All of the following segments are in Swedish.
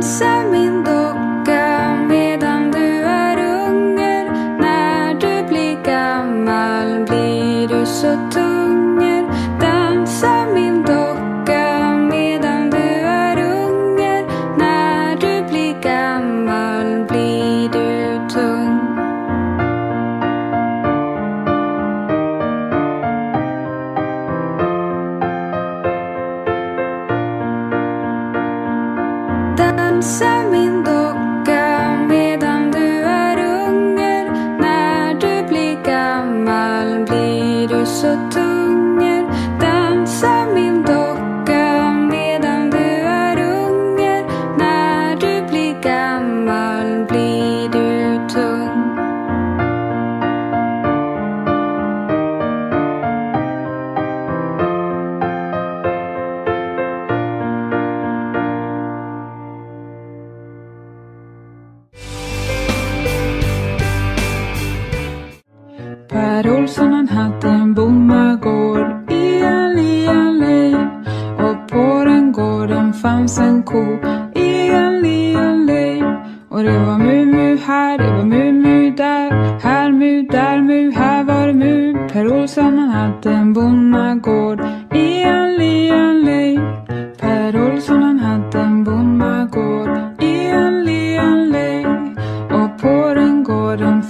concern me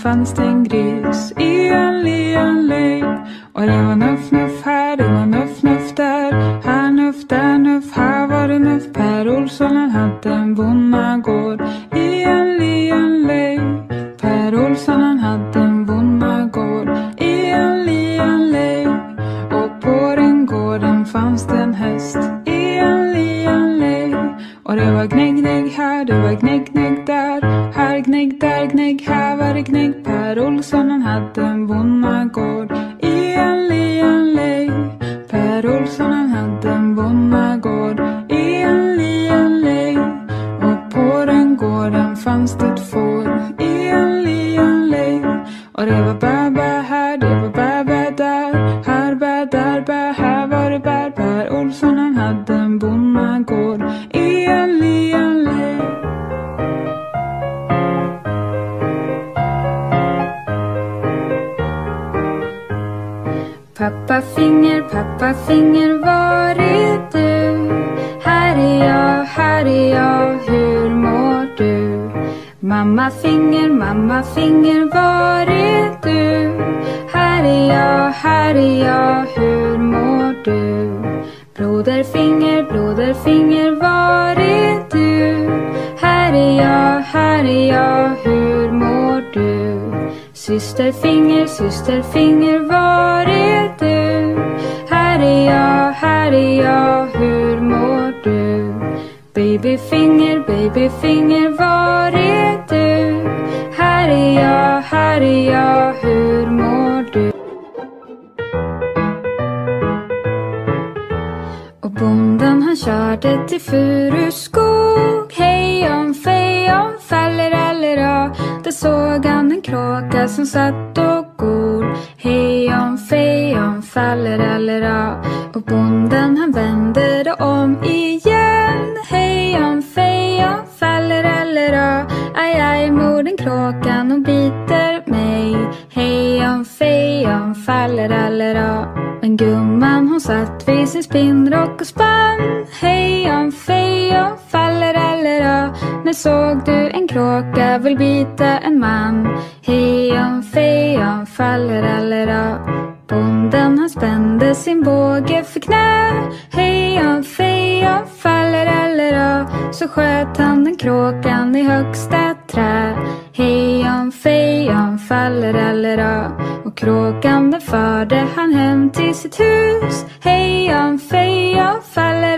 fanns det en gris i en lejonlek. Och det var nuff, nuff här, det var nuff, nuff där. Här nuff, där nuff, här var det nuff. Per Olsson han hade en bonna här är jag, hur mår du? Babyfinger, babyfinger, var är du? Här är jag, här är jag, hur mår du? Och bonden han körde till Furuskog Hej om fej om faller eller a Där såg han en kråka som satt och gol Hej om fej om faller eller a Och bonden vänder det om igen. Hejan fejan faller eller ö Aj aj morden kråkan och biter mig. Hejan fejan faller eller ö Men gumman hon satt vid sin spinnrock och spann. Hejan fejan faller eller ö När såg du en kråka vill bita en man? Hejan fejan faller eller ö Bonden han spände sin båge för knä. Heja feja faller om fallerallera. Så sköt han den kråkan i högsta trä. Hej om faller om fallerallera. Och kråkan den förde han hem till sitt hus. Hej feja faller.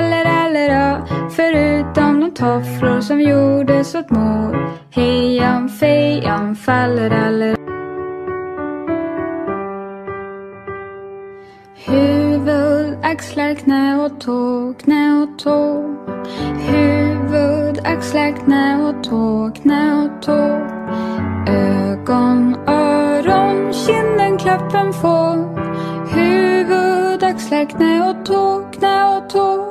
Förutom de tofflor som gjordes åt mor. Hejan fejan faller om fallerallera. Huvud, axlar, knä och tå, knä och tå. Huvud, axlar, knä och tå, knä och tå. Ögon, öron, kinden, klappen få. Huvud, axlar, knä och tå, knä och tå.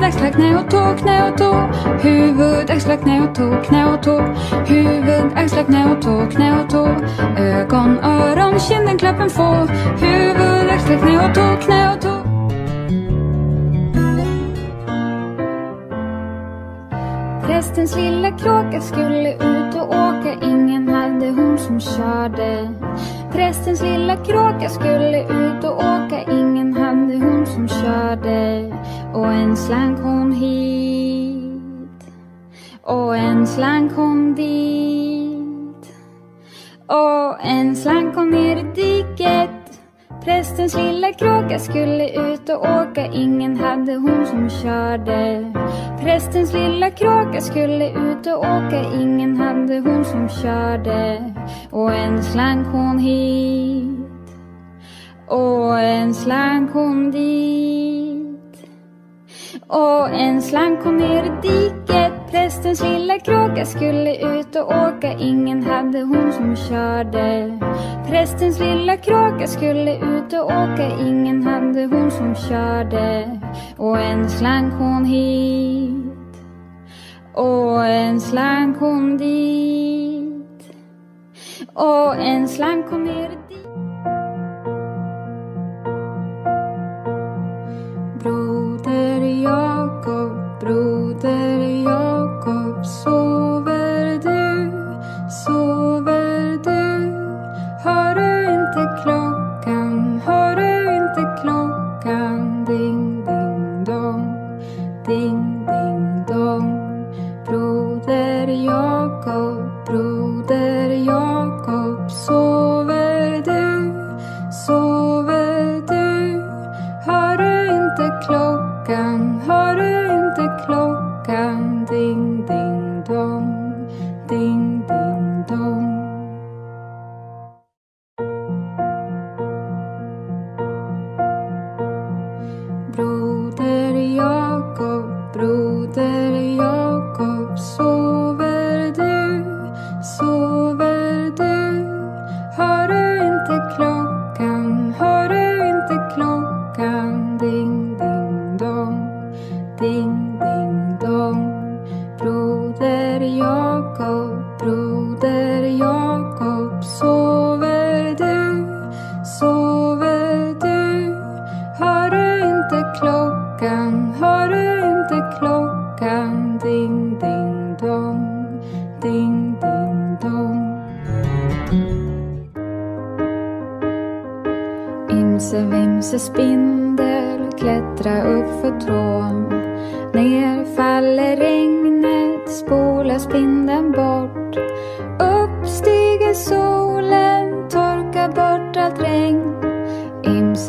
Huvud, axlar, knä och tå, knä och tå. Huvud, axlar, knä och tå, knä och tå. Huvud, axlar, knä och tå, knä och tå. Ögon, öron, kinden, klappen få. Huvud, axlar, knä och tå, knä och tå. Prästens lilla kråka skulle ut och åka Ingen hade hon som körde Prästens lilla kråka skulle ut och åka Ingen hade hon som körde och en slank hon hit. Och en slank hon dit. Och en slank hon ner i diket. Prästens lilla kråka skulle ut och åka. Ingen hade hon som körde. Prästens lilla kråka skulle ut och åka. Ingen hade hon som körde. Och en slank hon hit. Och en slank hon dit. Och en slank hon ner i diket. Prästens lilla kråka skulle ut och åka. Ingen hade hon som körde. Prästens lilla kråka skulle ut och åka. Ingen hade hon som körde. Och en slank hon hit. Och en slank hon dit. Och en slank hon ner i... there Xu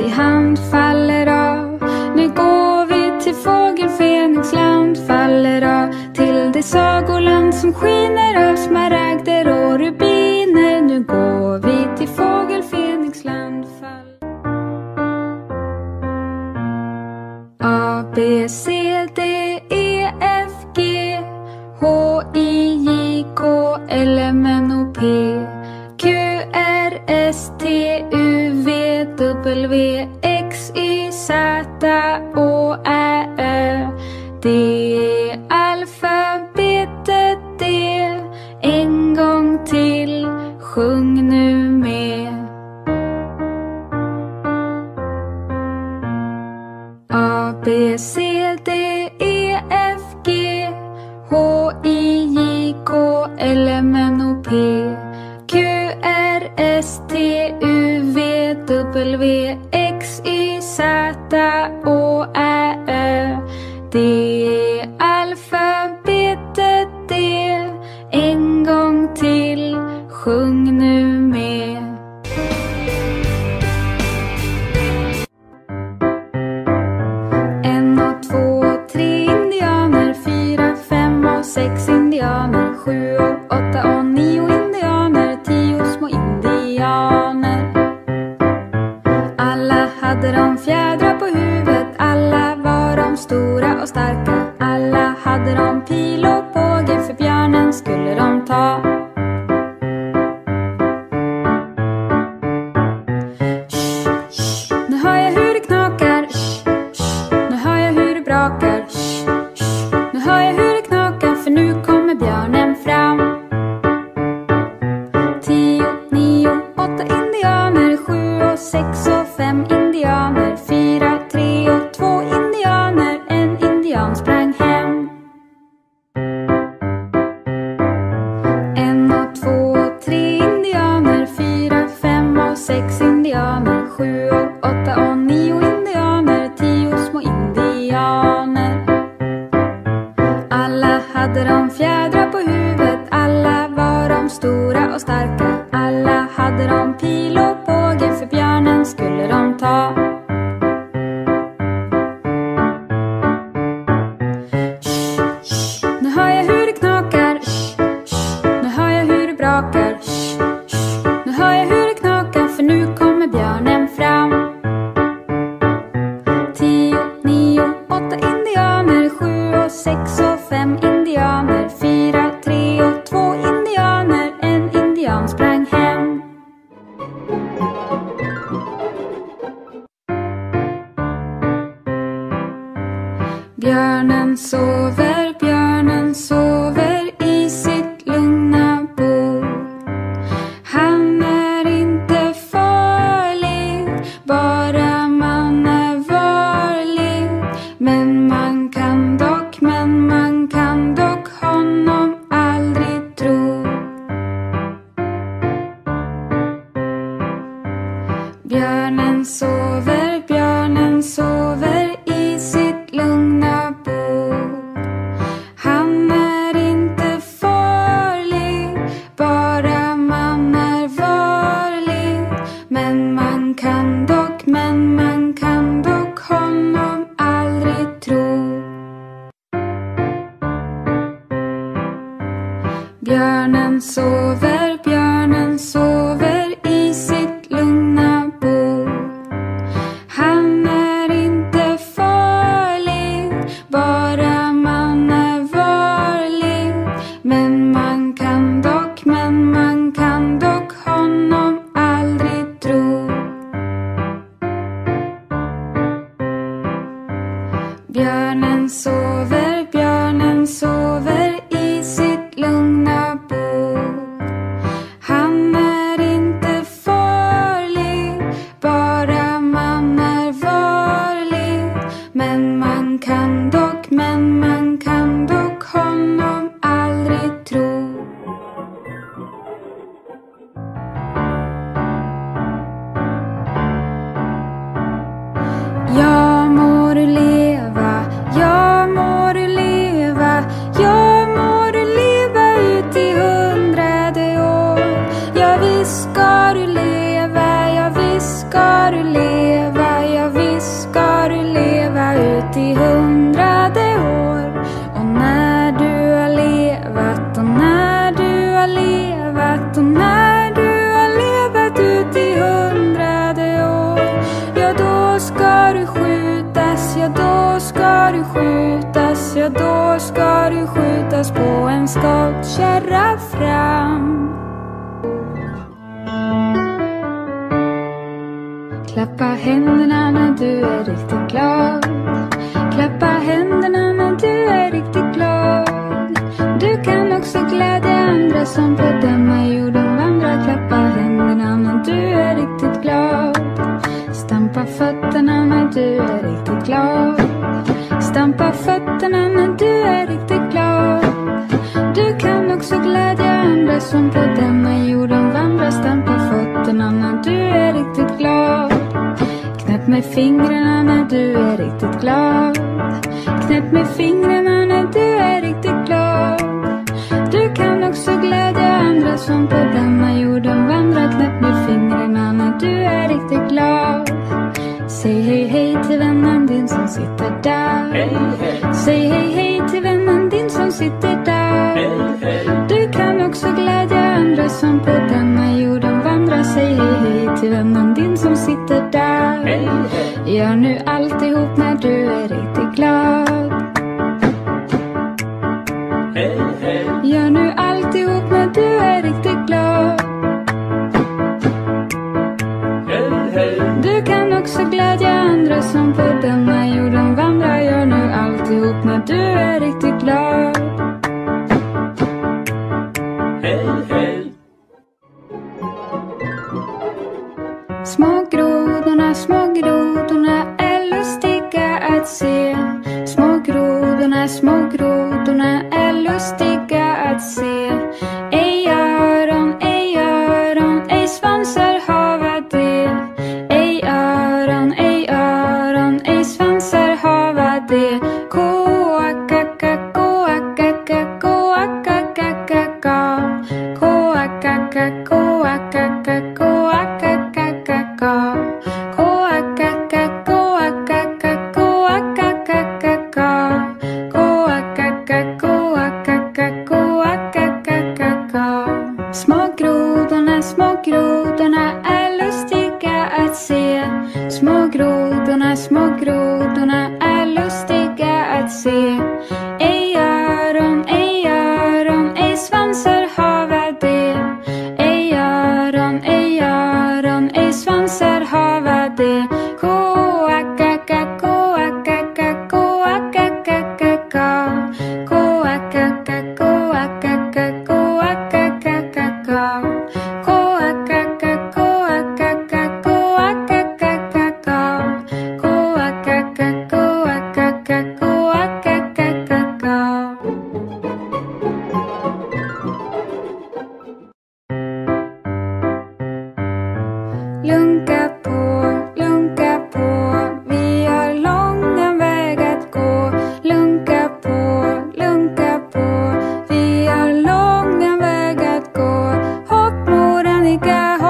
hand i hand faller av. Nu går vi till fågel Fenixland faller av. Till det sagoland som skiner av smaragd. A, B, C, D, E, F, G H, I, J, K, L, M, N, O, P Q, R, S, T, U, V, W Pedra por skjutas på en skottkärra fram. Klappa händerna när du är riktigt glad. Klappa händerna när du är riktigt glad. Du kan också glädja andra som på på denna jorden vandrar stampa fötterna när du är riktigt glad. Knäpp med fingrarna när du är riktigt glad. Knäpp med fingrarna när du är riktigt glad. Du kan också glädja andra som på denna jorden vandrar. Knäpp med fingrarna när du är riktigt glad. Säg hej hej till vännen din som sitter där. Hej. Ja, nu är just think I'd see. like I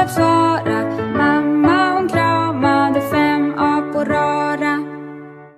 I'm sorry.